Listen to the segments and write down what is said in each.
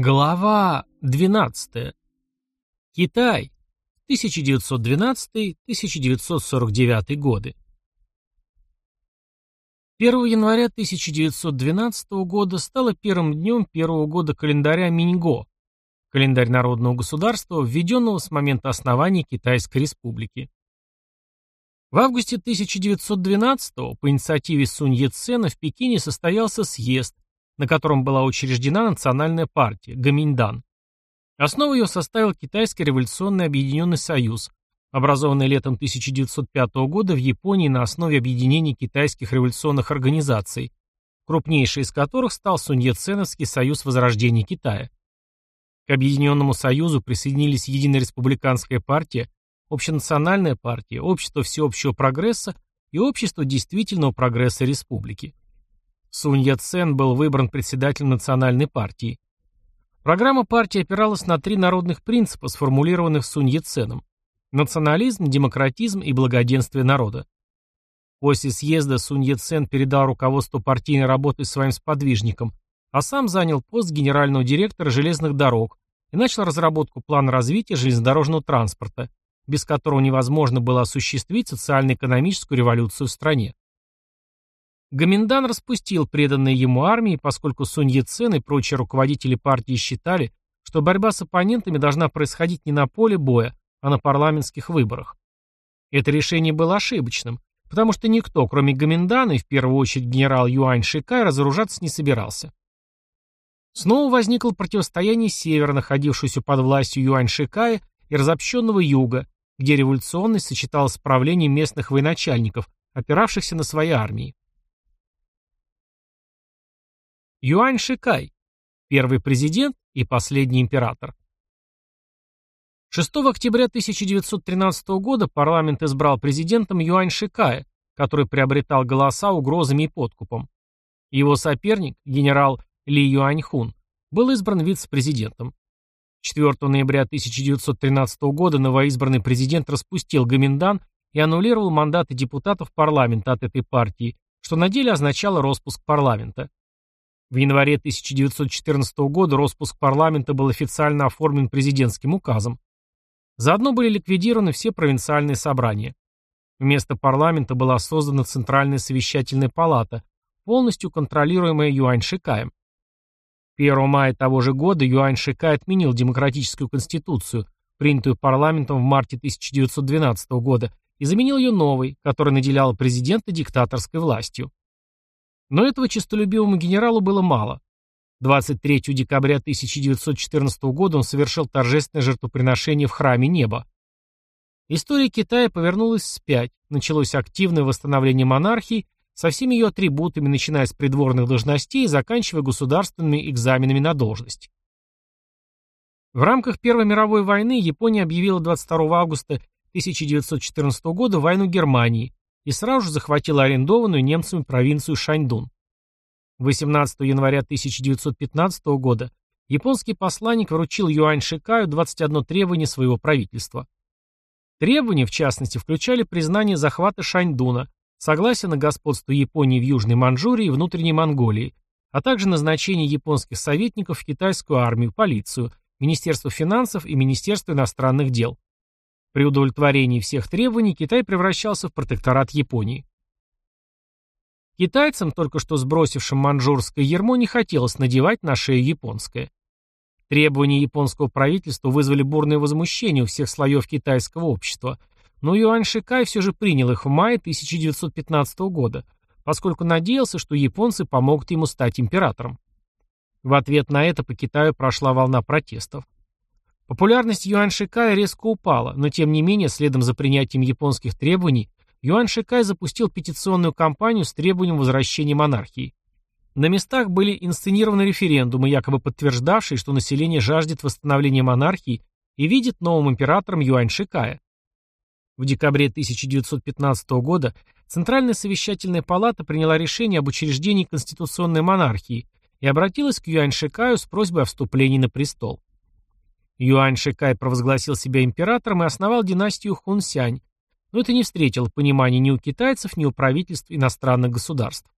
Глава 12. Китай. 1912-1949 годы. 1 января 1912 года стало первым днем первого года календаря Миньго, календарь народного государства, введенного с момента основания Китайской республики. В августе 1912 по инициативе Сунь Яцена в Пекине состоялся съезд, на котором была учреждена национальная партия – Гаминьдан. Основу ее составил Китайский революционный объединенный союз, образованный летом 1905 года в Японии на основе объединения китайских революционных организаций, крупнейший из которых стал Суньяценовский союз возрождения Китая. К объединенному союзу присоединились Единая республиканская партия, Общенациональная партия, Общество всеобщего прогресса и Общество действительного прогресса республики. Сунь Яцен был выбран председателем национальной партии. Программа партии опиралась на три народных принципа, сформулированных Сунь Яценом – национализм, демократизм и благоденствие народа. После съезда Сунь Яцен передал руководство партийной работы своим сподвижникам, а сам занял пост генерального директора железных дорог и начал разработку плана развития железнодорожного транспорта, без которого невозможно было осуществить социально-экономическую революцию в стране. Гоминдан распустил преданные ему армии, поскольку Сунь Яцен и прочие руководители партии считали, что борьба с оппонентами должна происходить не на поле боя, а на парламентских выборах. Это решение было ошибочным, потому что никто, кроме Гоминдана и в первую очередь генерал Юань Шикай, разоружаться не собирался. Снова возникло противостояние севера, находившегося под властью Юань Шикая, и разобщенного юга, где революционность сочеталась с правлением местных военачальников, опиравшихся на свои армии. Юань Шикай, первый президент и последний император. 6 октября 1913 года парламент избрал президентом Юань Шикая, который приобретал голоса угрозами и подкупом. Его соперник, генерал Ли Юаньхун, был избран вице-президентом. 4 ноября 1913 года новоизбранный президент распустил Гоминдан и аннулировал мандаты депутатов парламента от этой партии, что на деле означало распуск парламента. В январе 1914 года распуск парламента был официально оформлен президентским указом. Заодно были ликвидированы все провинциальные собрания. Вместо парламента была создана Центральная совещательная палата, полностью контролируемая Юань Шикаем. 1 мая того же года Юань Шикай отменил демократическую конституцию, принятую парламентом в марте 1912 года, и заменил ее новой, которая наделяла президента диктаторской властью. Но этого честолюбивому генералу было мало. 23 декабря 1914 года он совершил торжественное жертвоприношение в храме неба. История Китая повернулась вспять, началось активное восстановление монархии со всеми ее атрибутами, начиная с придворных должностей и заканчивая государственными экзаменами на должность. В рамках Первой мировой войны Япония объявила 22 августа 1914 года войну Германии, и сразу же захватила арендованную немцами провинцию Шаньдун. 18 января 1915 года японский посланник вручил Юань Шикаю 21 требование своего правительства. Требования, в частности, включали признание захвата Шаньдуна, согласие на господство Японии в Южной Манчжурии и Внутренней Монголии, а также назначение японских советников в китайскую армию, полицию, Министерство финансов и Министерство иностранных дел. При удовлетворении всех требований Китай превращался в протекторат Японии. Китайцам, только что сбросившим маньчжурское ярмо, не хотелось надевать на шею японское. Требования японского правительства вызвали бурное возмущение у всех слоев китайского общества, но Юань Шикай все же принял их в мае 1915 года, поскольку надеялся, что японцы помогут ему стать императором. В ответ на это по Китаю прошла волна протестов. Популярность Юань Шикая резко упала, но тем не менее, следом за принятием японских требований, Юань Шикай запустил петиционную кампанию с требованием возвращения монархии. На местах были инсценированы референдумы, якобы подтверждавшие, что население жаждет восстановления монархии и видит новым императором Юань Шикая. В декабре 1915 года Центральная совещательная палата приняла решение об учреждении конституционной монархии и обратилась к Юань Шикаю с просьбой о вступлении на престол. Юань Шикай провозгласил себя императором и основал династию Хунсянь, но это не встретило понимания ни у китайцев, ни у правительств иностранных государств.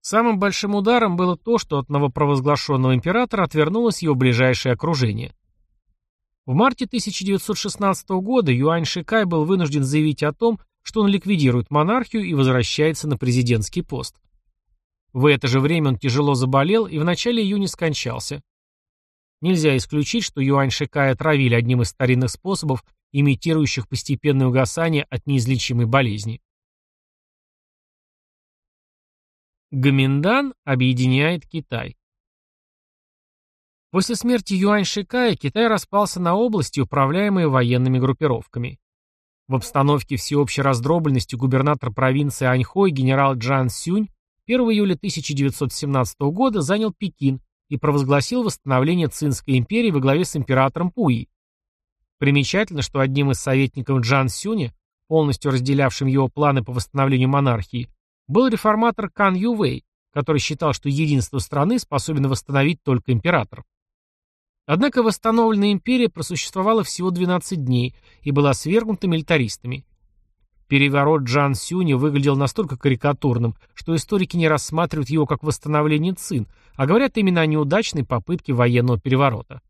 Самым большим ударом было то, что от новопровозглашенного императора отвернулось его ближайшее окружение. В марте 1916 года Юань Шикай был вынужден заявить о том, что он ликвидирует монархию и возвращается на президентский пост. В это же время он тяжело заболел и в начале июня скончался. Нельзя исключить, что Юань Шикай отравили одним из старинных способов, имитирующих постепенное угасание от неизлечимой болезни. Гоминдан объединяет Китай. После смерти Юань Шикая Китай распался на области, управляемые военными группировками. В обстановке всеобщей раздробленности губернатор провинции Аньхой генерал Джан Сюнь 1 июля 1917 года занял Пекин и провозгласил восстановление Цинской империи во главе с императором Пуи. Примечательно, что одним из советников Джан Сюня, полностью разделявшим его планы по восстановлению монархии, был реформатор Кан Ювей, который считал, что единство страны способен восстановить только император. Однако восстановленная империя просуществовала всего 12 дней и была свергнута милитаристами. Переворот Джан Сюня выглядел настолько карикатурным, что историки не рассматривают его как восстановление Цин, а говорят именно о неудачной попытке военного переворота.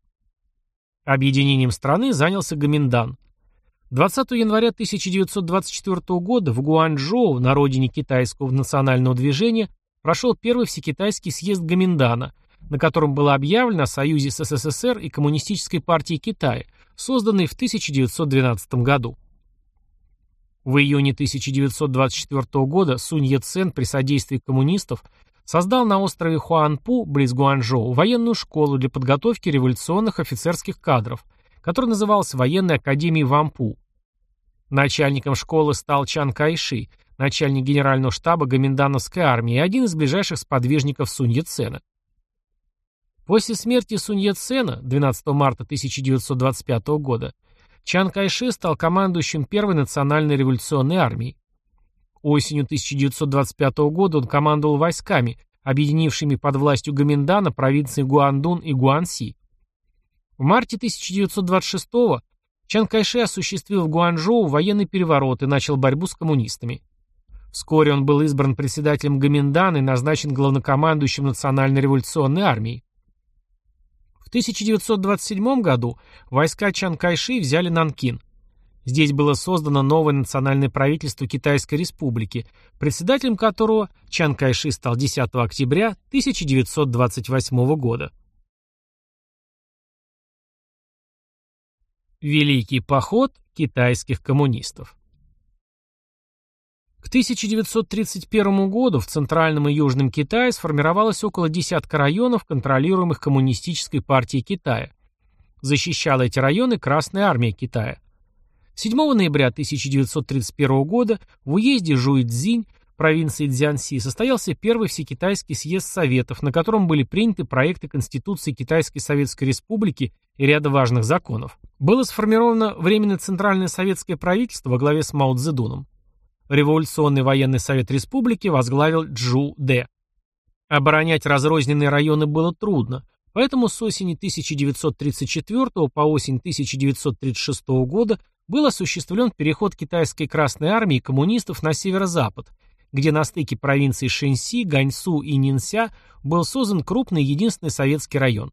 Объединением страны занялся Гоминдан. 20 января 1924 года в Гуанчжоу, на родине китайского национального движения, прошел первый всекитайский съезд Гоминдана, на котором было объявлено о союзе с СССР и Коммунистической партией Китая, созданной в 1912 году. В июне 1924 года Сунь Яцен при содействии коммунистов создал на острове Хуанпу, близ Гуанчжоу, военную школу для подготовки революционных офицерских кадров, которая называлась Военной академией Вампу. Начальником школы стал Чан Кайши, начальник генерального штаба Гоминдановской армии и один из ближайших сподвижников Сунь Яцена. После смерти Сунь Яцена 12 марта 1925 года Чан Кайши стал командующим Первой национальной революционной армией. Осенью 1925 года он командовал войсками, объединившими под властью Гоминдана провинции Гуандун и Гуанси. В марте 1926 Чан Кайши осуществил в Гуанчжоу военный переворот и начал борьбу с коммунистами. Вскоре он был избран председателем Гоминдана и назначен главнокомандующим Национальной революционной армии. 1927 году войска Чан Кайши взяли Нанкин. Здесь было создано новое национальное правительство Китайской Республики, председателем которого Чан Кайши стал 10 октября 1928 года. Великий поход китайских коммунистов к 1931 году в Центральном и Южном Китае сформировалось около десятка районов, контролируемых Коммунистической партией Китая. Защищала эти районы Красная армия Китая. 7 ноября 1931 года в уезде Жуйцзинь, провинции Цзянси, состоялся первый всекитайский съезд Советов, на котором были приняты проекты Конституции Китайской Советской Республики и ряда важных законов. Было сформировано Временное Центральное Советское правительство во главе с Мао Цзэдуном. Революционный военный совет республики возглавил Джу Дэ. Оборонять разрозненные районы было трудно, поэтому с осени 1934 по осень 1936 года был осуществлен переход китайской Красной Армии и коммунистов на северо-запад, где на стыке провинций Шэньси, Ганьсу и Нинся был создан крупный единственный советский район.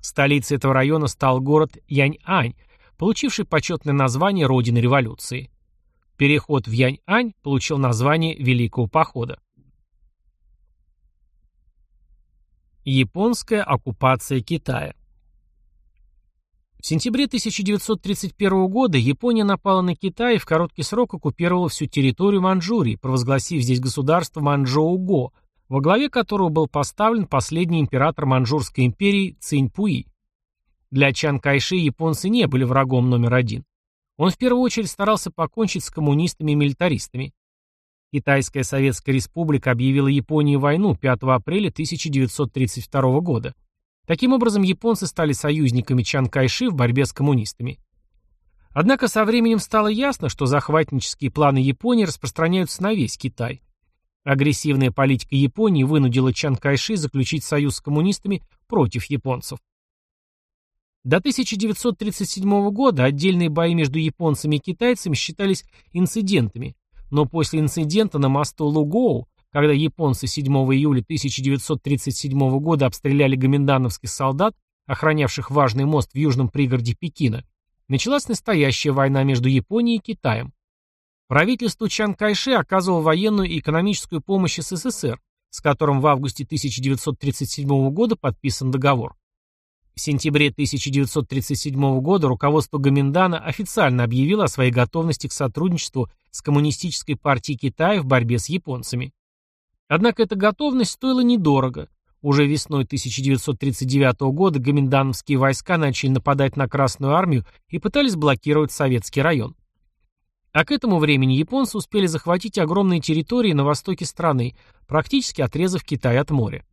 Столицей этого района стал город Янь-Ань, получивший почетное название Родины революции. Переход в Янь-Ань получил название Великого Похода. Японская оккупация Китая В сентябре 1931 года Япония напала на Китай и в короткий срок оккупировала всю территорию Манчжурии, провозгласив здесь государство Манчжоу-Го, во главе которого был поставлен последний император Манчжурской империи Цинь-Пуи. Для Чан Кайши японцы не были врагом номер один. Он в первую очередь старался покончить с коммунистами и милитаристами. Китайская Советская Республика объявила Японии войну 5 апреля 1932 года. Таким образом, японцы стали союзниками Чан Кайши в борьбе с коммунистами. Однако со временем стало ясно, что захватнические планы Японии распространяются на весь Китай. Агрессивная политика Японии вынудила Чан Кайши заключить союз с коммунистами против японцев. До 1937 года отдельные бои между японцами и китайцами считались инцидентами, но после инцидента на мосту Лугоу, когда японцы 7 июля 1937 года обстреляли гоминдановских солдат, охранявших важный мост в южном пригороде Пекина, началась настоящая война между Японией и Китаем. Правительству Чан Кайши оказывал военную и экономическую помощь СССР, с которым в августе 1937 года подписан договор. В сентябре 1937 года руководство Гоминдана официально объявило о своей готовности к сотрудничеству с Коммунистической партией Китая в борьбе с японцами. Однако эта готовность стоила недорого. Уже весной 1939 года гоминдановские войска начали нападать на Красную армию и пытались блокировать советский район. А к этому времени японцы успели захватить огромные территории на востоке страны, практически отрезав Китай от моря.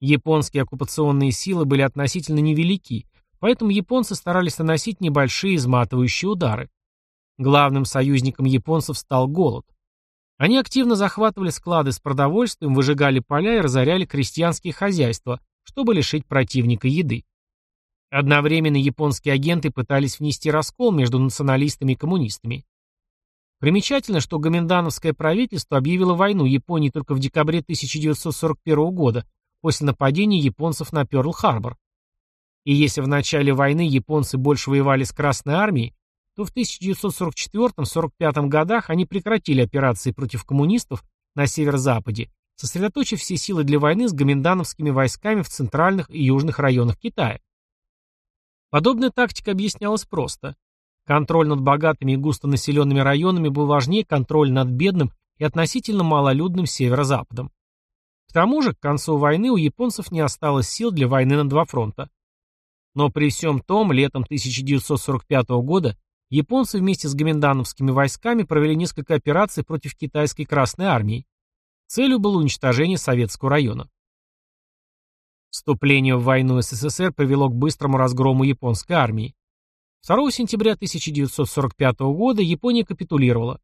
Японские оккупационные силы были относительно невелики, поэтому японцы старались наносить небольшие изматывающие удары. Главным союзником японцев стал голод. Они активно захватывали склады с продовольствием, выжигали поля и разоряли крестьянские хозяйства, чтобы лишить противника еды. Одновременно японские агенты пытались внести раскол между националистами и коммунистами. Примечательно, что гоминдановское правительство объявило войну Японии только в декабре 1941 года, после нападения японцев на Пёрл-Харбор. И если в начале войны японцы больше воевали с Красной армией, то в 1944-45 годах они прекратили операции против коммунистов на северо-западе, сосредоточив все силы для войны с гоминдановскими войсками в центральных и южных районах Китая. Подобная тактика объяснялась просто. Контроль над богатыми и густонаселенными районами был важнее контроля над бедным и относительно малолюдным северо-западом. К тому же, к концу войны у японцев не осталось сил для войны на два фронта. Но при всем том, летом 1945 года японцы вместе с гоминдановскими войсками провели несколько операций против китайской Красной Армии. Целью было уничтожение советского района. Вступление в войну СССР привело к быстрому разгрому японской армии. 2 сентября 1945 года Япония капитулировала.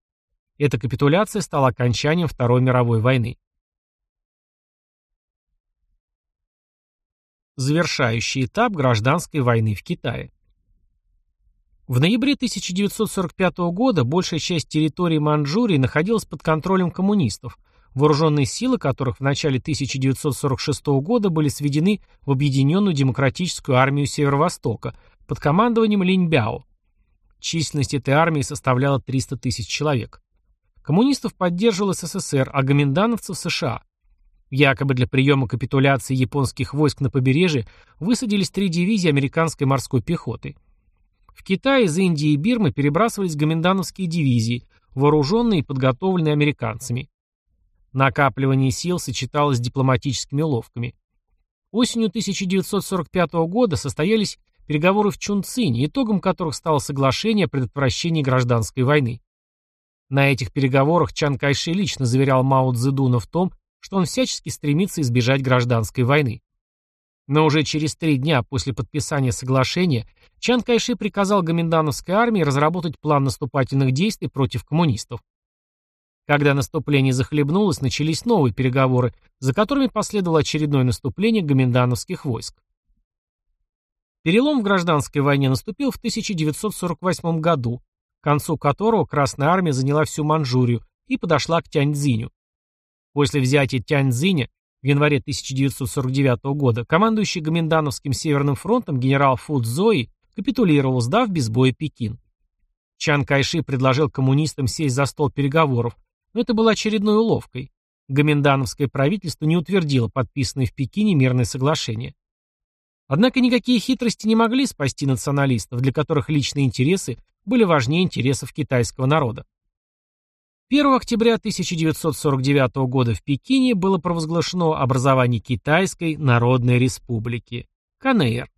Эта капитуляция стала окончанием Второй мировой войны. Завершающий этап гражданской войны в Китае. В ноябре 1945 года большая часть территории Манчжурии находилась под контролем коммунистов, вооруженные силы которых в начале 1946 года были сведены в Объединенную демократическую армию Северо-Востока под командованием Линьбяо. Численность этой армии составляла 300 тысяч человек. Коммунистов поддерживал СССР, а гоминдановцев США. Якобы для приема капитуляции японских войск на побережье высадились три дивизии американской морской пехоты – в Китае из Индии и Бирмы перебрасывались гоминдановские дивизии, вооруженные и подготовленные американцами. Накапливание сил сочеталось с дипломатическими уловками. Осенью 1945 года состоялись переговоры в Чунцине, итогом которых стало соглашение о предотвращении гражданской войны. На этих переговорах Чан Кайши лично заверял Мао Цзэдуна в том, что он всячески стремится избежать гражданской войны. Но уже через три дня после подписания соглашения Чан Кайши приказал гоминдановской армии разработать план наступательных действий против коммунистов. Когда наступление захлебнулось, начались новые переговоры, за которыми последовало очередное наступление гоминдановских войск. Перелом в гражданской войне наступил в 1948 году, к концу которого Красная армия заняла всю Манчжурию и подошла к Тяньцзиню. После взятия Тяньцзиня в январе 1949 года командующий Гоминдановским Северным фронтом генерал Фу Цзои капитулировал, сдав без боя Пекин. Чан Кайши предложил коммунистам сесть за стол переговоров, но это было очередной уловкой. Гоминдановское правительство не утвердило подписанное в Пекине мирное соглашение. Однако никакие хитрости не могли спасти националистов, для которых личные интересы были важнее интересов китайского народа. 1 октября 1949 года в Пекине было провозглашено образование Китайской Народной Республики, КНР.